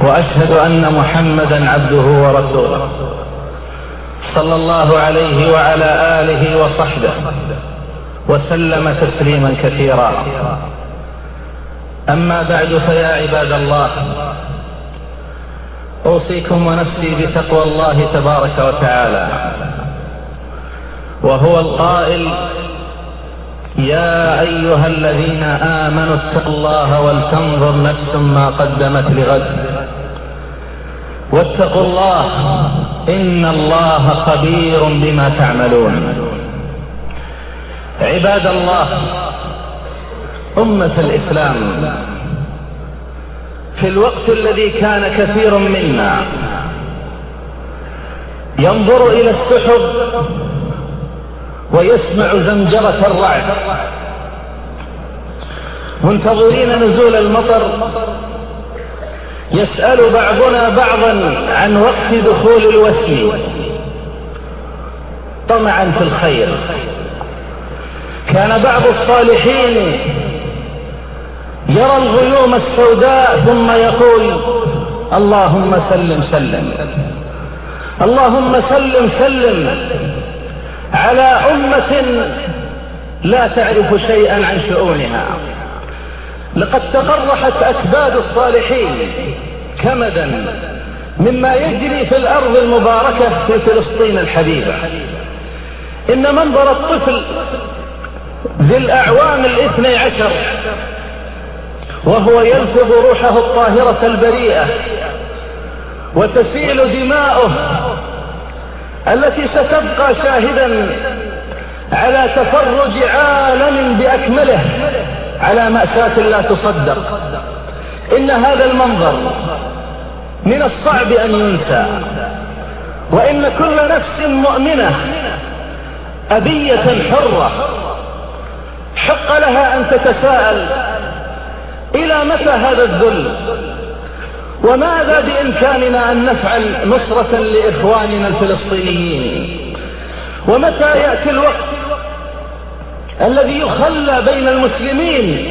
وأشهد أن محمدا عبده ورسوله صلى الله عليه وعلى آله وصحبه وسلم تسليما كثيرا. أما بعد فيا عباد الله أوصيكم ونفسي بتقوى الله تبارك وتعالى وهو القائل يا أيها الذين آمنوا اتقوا الله ولتنظر نفس ما قدمت لغد. واتقوا الله إن الله خبير بما تعملون. عباد الله أمة الإسلام في الوقت الذي كان كثير منا ينظر إلى السحب ويسمع زمجرة الرعد. منتظرين نزول المطر يسأل بعضنا بعضا عن وقت دخول الوسم. طمعا في الخير. كان بعض الصالحين يرى الغيوم السوداء ثم يقول اللهم سلم سلم. اللهم سلم سلم. على أمة لا تعرف شيئا عن شؤونها. لقد تقرحت أكباد الصالحين كمدا مما يجري في الأرض المباركة في فلسطين الحبيبة إن منظر الطفل ذي الأعوام الاثني عشر وهو يلفظ روحه الطاهرة البريئة وتسيل دماؤه التي ستبقى شاهدا على تفرج عالم بأكمله على مأساة لا تصدق. إن هذا المنظر من الصعب أن ينسى. وإن كل نفس مؤمنة أبية حرة حق لها أن تتساءل إلى متى هذا الذل؟ وماذا بإمكاننا أن نفعل نصرة لإخواننا الفلسطينيين؟ ومتى يأتي الوقت الذي يخلى بين المسلمين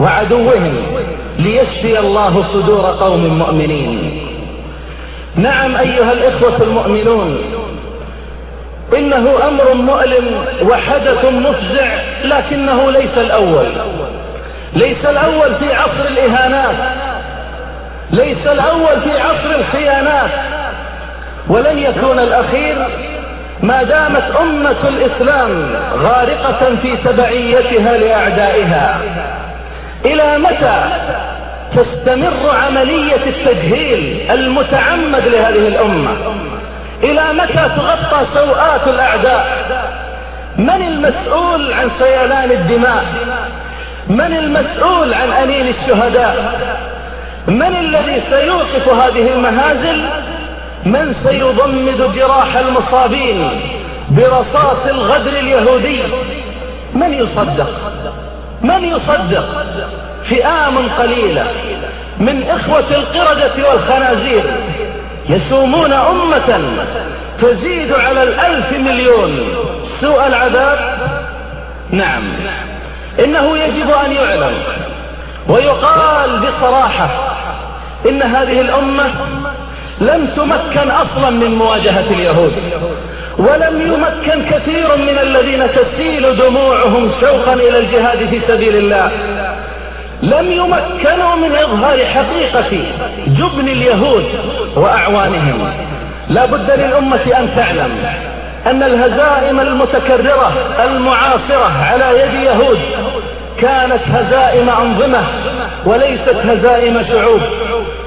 وعدوهم ليشفي الله صدور قوم مؤمنين. نعم أيها الإخوة المؤمنون إنه أمر مؤلم وحدث مفزع لكنه ليس الأول. ليس الأول في عصر الإهانات. ليس الأول في عصر الخيانات. ولن يكون الأخير ما دامت أمة الإسلام غارقة في تبعيتها لأعدائها إلى متى تستمر عملية التجهيل المتعمد لهذه الأمة؟ إلى متى تغطى سوءات الأعداء؟ من المسؤول عن سيلان الدماء؟ من المسؤول عن أنين الشهداء؟ من الذي سيوقف هذه المهازل؟ من سيضمد جراح المصابين برصاص الغدر اليهودي؟ من يصدق؟ من يصدق؟ فئام قليلة. من إخوة القردة والخنازير يسومون أمة تزيد على الألف مليون. سوء العذاب؟ نعم. إنه يجب أن يعلم ويقال بصراحة إن هذه الأمة لم تمكن أصلا من مواجهة اليهود ولم يمكن كثير من الذين تسيل دموعهم شوقا إلى الجهاد في سبيل الله. لم يمكنوا من إظهار حقيقة جبن اليهود وأعوانهم. لا بد للأمة أن تعلم أن الهزائم المتكررة المعاصرة على يد يهود كانت هزائم أنظمة وليست هزائم شعوب.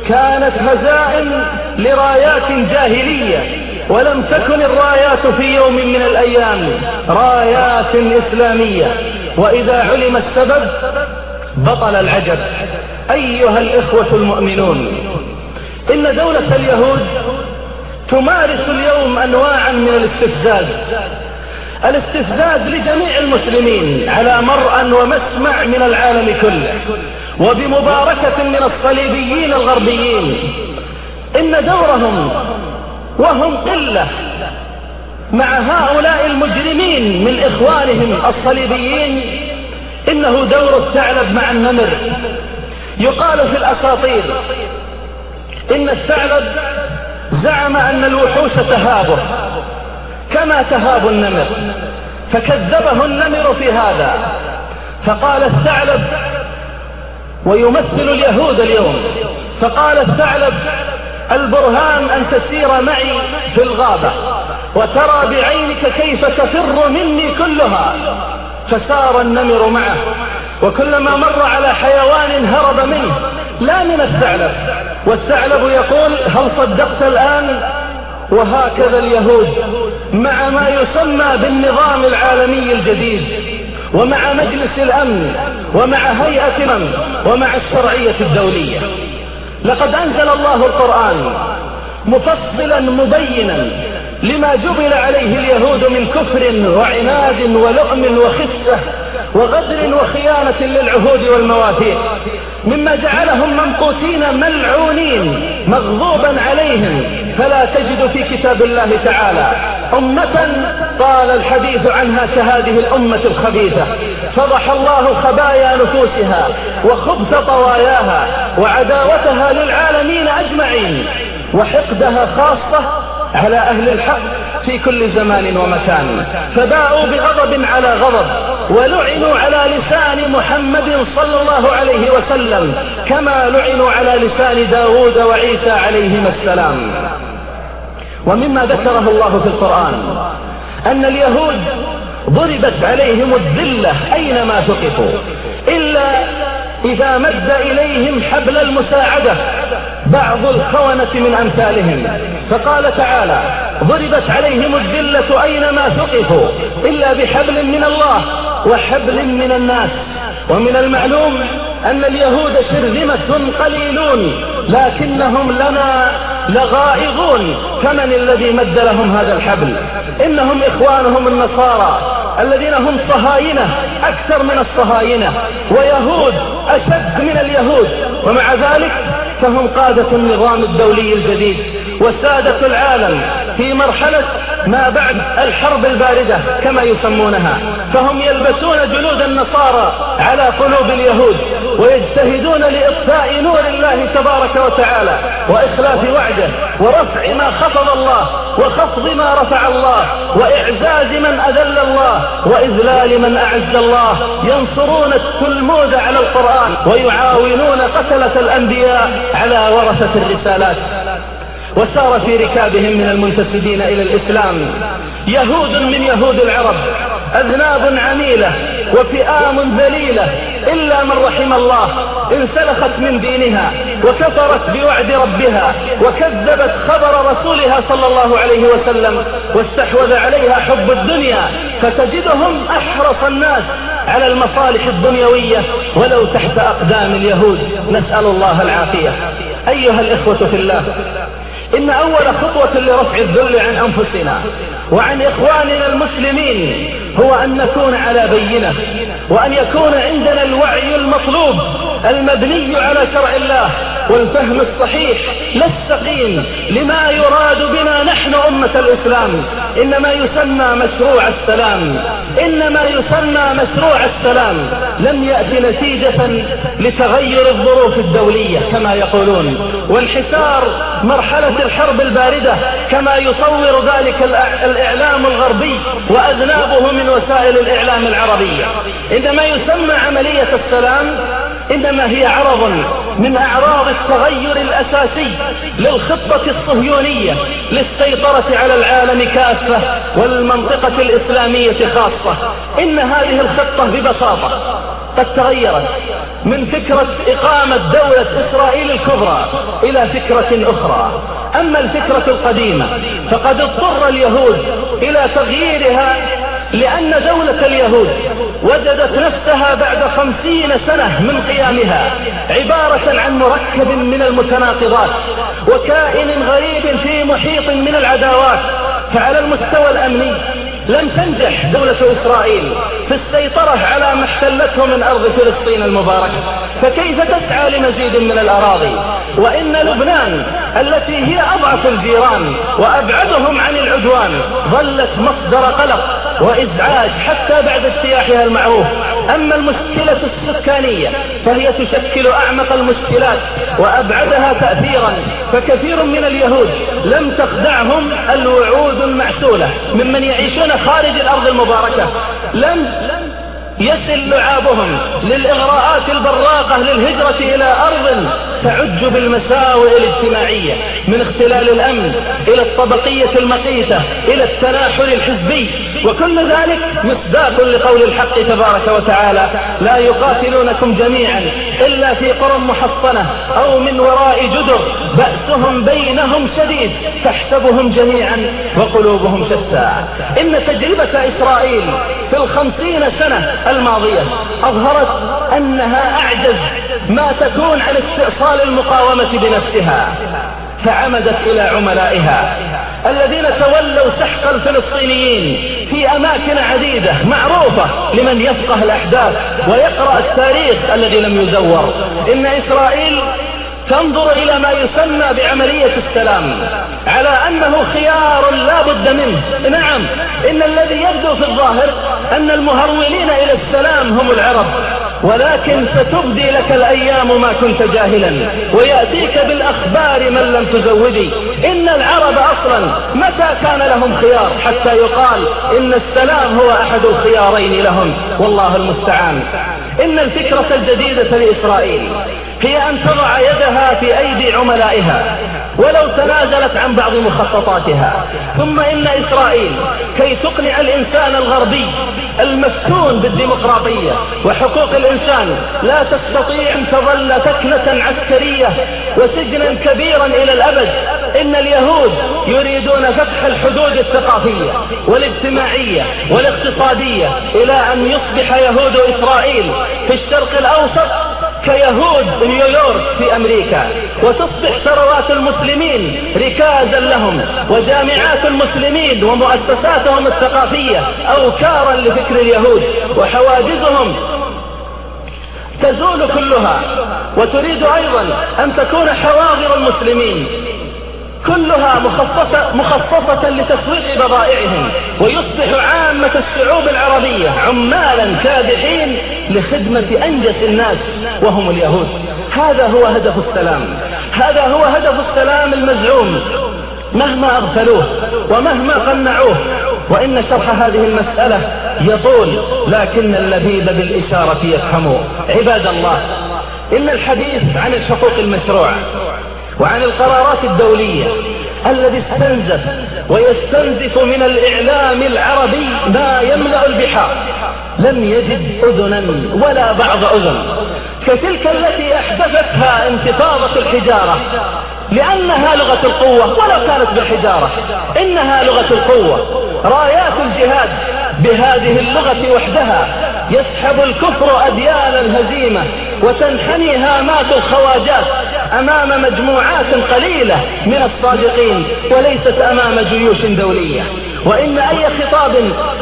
كانت هزائم لرايات جاهلية ولم تكن الرايات في يوم من الأيام رايات إسلامية. وإذا علم السبب بطل العجب. أيها الإخوة المؤمنون إن دولة اليهود تمارس اليوم أنواعا من الاستفزاز. الاستفزاز لجميع المسلمين على مرأى ومسمع من العالم كله وبمباركة من الصليبيين الغربيين. إن دورهم وهم قلة مع هؤلاء المجرمين من إخوانهم الصليبيين إنه دور الثعلب مع النمر. يقال في الأساطير إن الثعلب زعم أن الوحوش تهابه كما تهاب النمر فكذبه النمر في هذا. فقال الثعلب ويمثل اليهود اليوم فقال الثعلب البرهان أن تسير معي في الغابة وترى بعينك كيف تفر مني كلها. فسار النمر معه وكلما مر على حيوان هرب منه لا من الثعلب. والثعلب يقول هل صدقت الآن؟ وهكذا اليهود مع ما يسمى بالنظام العالمي الجديد ومع مجلس الأمن ومع هيئة الأمن ومع الشرعية الدولية. لقد أنزل الله القرآن مفصلا مبينا لما جبل عليه اليهود من كفر وعناد ولؤم وخسة وغدر وخيانة للعهود والمواثيق مما جعلهم ممقوتين ملعونين مغضوبا عليهم فلا تجد في كتاب الله تعالى أمة طال الحديث عنها كهذه الأمة الخبيثة. فضح الله خبايا نفوسها وخبث طواياها وعداوتها للعالمين أجمعين وحقدها خاصة على أهل الحق في كل زمان ومكان. فباءوا بغضب على غضب ولعنوا على لسان محمد صلى الله عليه وسلم كما لعنوا على لسان داود وعيسى عليهما السلام. ومما ذكره الله في القرآن أن اليهود ضربت عليهم الذلة أينما ثقفوا إلا إذا مد إليهم حبل المساعدة بعض الخونة من أمثالهم. فقال تعالى ضربت عليهم الذلة أينما ثقفوا إلا بحبل من الله وحبل من الناس. ومن المعلوم أن اليهود شرذمة قليلون لكنهم لنا لغائظون فمن الذي مد لهم هذا الحبل. إنهم إخوانهم النصارى الذين هم صهاينة أكثر من الصهاينة. ويهود أشد من اليهود. ومع ذلك فهم قادة النظام الدولي الجديد. وسادة العالم في مرحلة ما بعد الحرب الباردة كما يسمونها. فهم يلبسون جلود النصارى على قلوب اليهود. ويجتهدون لإطفاء نور الله تبارك وتعالى وإخلاف وعده ورفع ما خفض الله وخفض ما رفع الله وإعزاز من أذل الله وإذلال من أعز الله ينصرون التلمود على القرآن ويعاونون قتلة الأنبياء على ورثة الرسالات وسار في ركابهم من المنتسبين إلى الإسلام يهود من يهود العرب أذناب عميلة وفئام ذليلة إلا من رحم الله انسلخت من دينها وكفرت بوعد ربها وكذبت خبر رسولها صلى الله عليه وسلم واستحوذ عليها حب الدنيا فتجدهم أحرص الناس على المصالح الدنيوية ولو تحت أقدام اليهود. نسأل الله العافية. أيها الإخوة في الله إن أول خطوة لرفع الذل عن أنفسنا وعن إخواننا المسلمين هو أن نكون على بينة وأن يكون عندنا الوعي المطلوب. المبني على شرع الله والفهم الصحيح لا السقيم لما يراد بنا نحن أمة الإسلام. إنما يسمى مشروع السلام. إنما يسمى مشروع السلام. لم يأتي نتيجة لتغير الظروف الدولية كما يقولون. والحسار مرحلة الحرب الباردة كما يصور ذلك الإعلام الغربي وأذنابه من وسائل الإعلام العربية. إنما يسمى عملية السلام إنما هي عرض من أعراض التغير الأساسي للخطة الصهيونية للسيطرة على العالم كافة والمنطقة الإسلامية خاصة. إن هذه الخطة ببساطة قد تغيرت من فكرة إقامة دولة إسرائيل الكبرى إلى فكرة أخرى. أما الفكرة القديمة فقد اضطر اليهود إلى تغييرها لأن دولة اليهود وجدت نفسها بعد خمسين سنة من قيامها عبارة عن مركب من المتناقضات وكائن غريب في محيط من العداوات فعلى المستوى الأمني لم تنجح دولة إسرائيل في السيطرة على ما احتلته من أرض فلسطين المباركة. فكيف تسعى لمزيد من الأراضي؟ وإن لبنان التي هي أضعف الجيران وأبعدهم عن العدوان ظلت مصدر قلق وإزعاج حتى بعد اجتياحها المعروف. أما المشكلة السكانية فهي تشكل أعمق المشكلات وأبعدها تأثيرا. فكثير من اليهود لم تخدعهم الوعود المعسولة ممن يعيشون خارج الأرض المباركة. لم يسل لعابهم للإغراءات البراقة للهجرة إلى أرض تعج بالمساوئ الاجتماعية من اختلال الأمن إلى الطبقية المقيتة إلى التناحر الحزبي. وكل ذلك مصداق لقول الحق تبارك وتعالى لا يقاتلونكم جميعا إلا في قرى محصنة أو من وراء جدر. بأسهم بينهم شديد تحسبهم جميعا وقلوبهم شتى. إن تجربة إسرائيل في الخمسين سنة الماضية أظهرت أنها أعجز ما تكون عن استئصال المقاومة بنفسها فعمدت إلى عملائها. الذين تولوا سحق الفلسطينيين في أماكن عديدة معروفة لمن يفقه الأحداث ويقرأ التاريخ الذي لم يزور. إن إسرائيل تنظر إلى ما يسمى بعملية السلام على أنه خيار لا بد منه. نعم إن الذي يبدو في الظاهر أن المهرولين إلى السلام هم العرب. ولكن ستبدي لك الأيام ما كنت جاهلا ويأتيك بالأخبار من لم تزوجي إن العرب أصلا متى كان لهم خيار؟ حتى يقال إن السلام هو أحد الخيارين لهم. والله المستعان. إن الفكرة الجديدة لإسرائيل. هي أن تضع يدها في أيدي عملائها ولو تنازلت عن بعض مخططاتها. ثم إن إسرائيل كي تقنع الإنسان الغربي المفتون بالديمقراطية وحقوق الإنسان لا تستطيع أن تظل تكنة عسكرية وسجنا كبيرا إلى الأبد. إن اليهود يريدون فتح الحدود الثقافية والاجتماعية والاقتصادية إلى أن يصبح يهود إسرائيل في الشرق الأوسط كيهود نيويورك في أمريكا وتصبح ثروات المسلمين ركازا لهم وجامعات المسلمين ومؤسساتهم الثقافية أوكارا لفكر اليهود وحواجزهم تزول كلها. وتريد أيضا أن تكون حواضر المسلمين كلها مخصصة, مخصصة لتسويق بضائعهم ويصبح عامة الشعوب العربية عمالا كادحين لخدمة أنجس الناس وهم اليهود. هذا هو هدف السلام. هذا هو هدف السلام المزعوم. مهما أغفلوه ومهما قنعوه وإن شرح هذه المسألة يطول لكن اللبيب بالإشارة يفهم عباد الله إن الحديث عن الحقوق المشروعة وعن القرارات الدولية الذي استنزف ويستنزف من الإعلام العربي ما يملأ البحار. لم يجد أذنا ولا بعض أذن. كتلك التي أحدثتها انتفاضة الحجارة لأنها لغة القوة ولو كانت بالحجارة. إنها لغة القوة. رايات الجهاد بهذه اللغة وحدها يسحب الكفر أديان الهزيمة وتنحني هامات الخواجات. أمام مجموعات قليلة من الصادقين وليست أمام جيوش دولية. وإن أي خطاب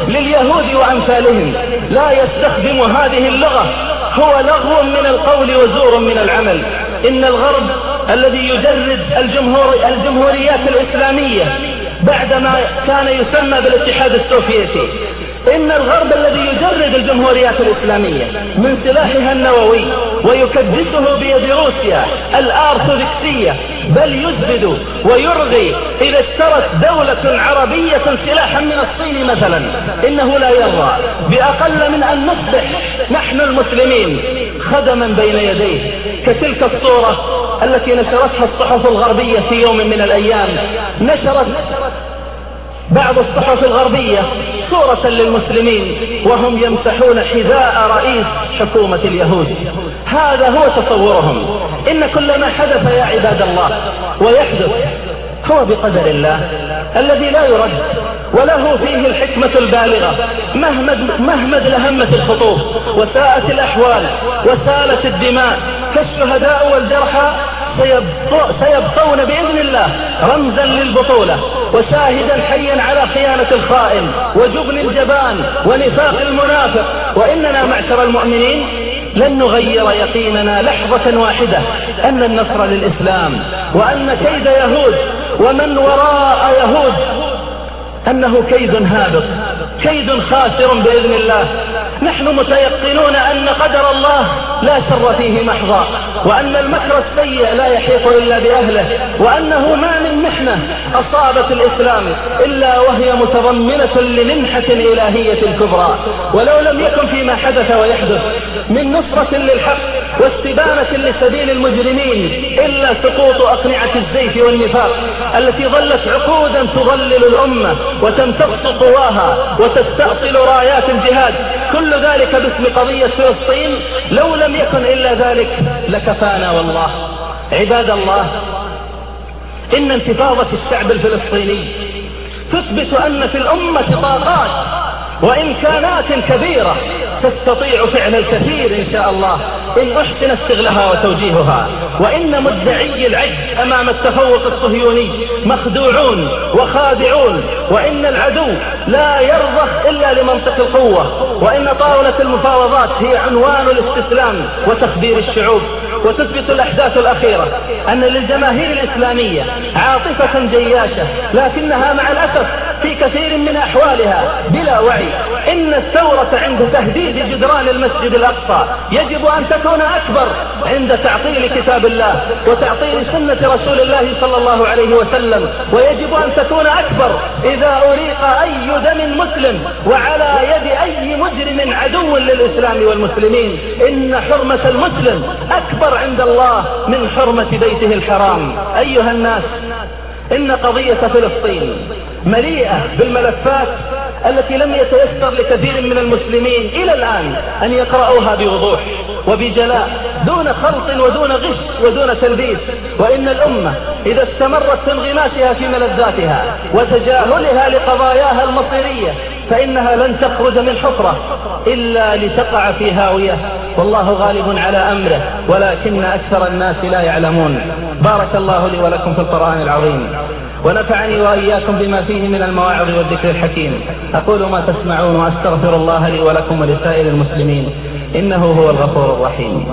لليهود وأمثالهم لا يستخدم هذه اللغة هو لغو من القول وزور من العمل. إن الغرب الذي يجرد الجمهور الجمهوريات الإسلامية بعدما كان يسمى بالاتحاد السوفيتي إن الغرب الذي يجرد الجمهوريات الإسلامية من سلاحها النووي ويكدسه بيد روسيا الآرثوذكسية بل يزبد ويرغي إذا اشترت دولة عربية سلاحا من الصين مثلا. إنه لا يرضى. بأقل من أن نصبح نحن المسلمين خدما بين يديه. كتلك الصورة التي نشرتها الصحف الغربية في يوم من الأيام نشرت بعض الصحف الغربية صورة للمسلمين وهم يمسحون حذاء رئيس حكومة اليهود. هذا هو تصورهم. إن كل ما حدث يا عباد الله ويحدث هو بقدر الله الذي لا يرد وله فيه الحكمة البالغة. مهما مهما لهمت الخطوب وساءت الأحوال وسالت الدماء فالشهداء والجرحى سيبقون بإذن الله رمزا للبطولة وشاهدا حيا على خيانة الخائن وجبن الجبان ونفاق المنافق. وإننا معشر المؤمنين لن نغير يقيننا لحظة واحدة أن النصر للإسلام وأن كيد يهود ومن وراء يهود أنه كيد هابط كيد خاسر بإذن الله. نحن متيقنون أن قدر الله لا شر فيه محضا وأن المكر السيء لا يحيط إلا بأهله وأنه ما من محنة أصابت الإسلام إلا وهي متضمنة لمنحة إلهية كبرى ولو لم يكن فيما حدث ويحدث من نصرة للحق واستبانة لسبيل المجرمين إلا سقوط أقنعة الزيف والنفاق التي ظلت عقودا تضلل الأمة وتمتص قواها وتستأصل رايات الجهاد كل ذلك باسم قضية فلسطين لو لم يكن إلا ذلك لكفانا والله. عباد الله إن انتفاضة الشعب الفلسطيني تثبت أن في الأمة طاقات وإمكانات كبيرة تستطيع فعل الكثير إن شاء الله. إن أحسن استغلها وتوجيهها. وإن مدعي العجز أمام التفوق الصهيوني مخدوعون وخادعون. وإن العدو لا يرضخ إلا لمنطق القوة. وإن طاولة المفاوضات هي عنوان الاستسلام وتخدير الشعوب. وتثبت الأحداث الأخيرة أن للجماهير الإسلامية عاطفة جياشة لكنها مع الأسف في كثير من أحوالها بلا وعي. إن الثورة عند تهديد جدران المسجد الأقصى يجب أن تكون أكبر عند تعطيل كتاب الله وتعطيل سنة رسول الله صلى الله عليه وسلم ويجب أن تكون أكبر إذا أريق أي دم مسلم وعلى يد أي مجرم عدو للإسلام والمسلمين. إن حرمة المسلم أكبر عند الله من حرمة بيته الحرام. أيها الناس إن قضية فلسطين مليئة بالملفات التي لم يتيسر لكثير من المسلمين إلى الآن أن يقرأوها بوضوح وبجلاء دون خلط ودون غش ودون تلبيس. وإن الأمة إذا استمرت في انغماسها في ملذاتها وتجاهلها لقضاياها المصيرية فإنها لن تخرج من حفرة إلا لتقع في هاوية. والله غالب على أمره ولكن أكثر الناس لا يعلمون. بارك الله لي ولكم في القرآن العظيم. ونفعني وإياكم بما فيه من المواعظ والذكر الحكيم. أقول ما تسمعون وأستغفر الله لي ولكم ولسائر المسلمين. إنه هو الغفور الرحيم.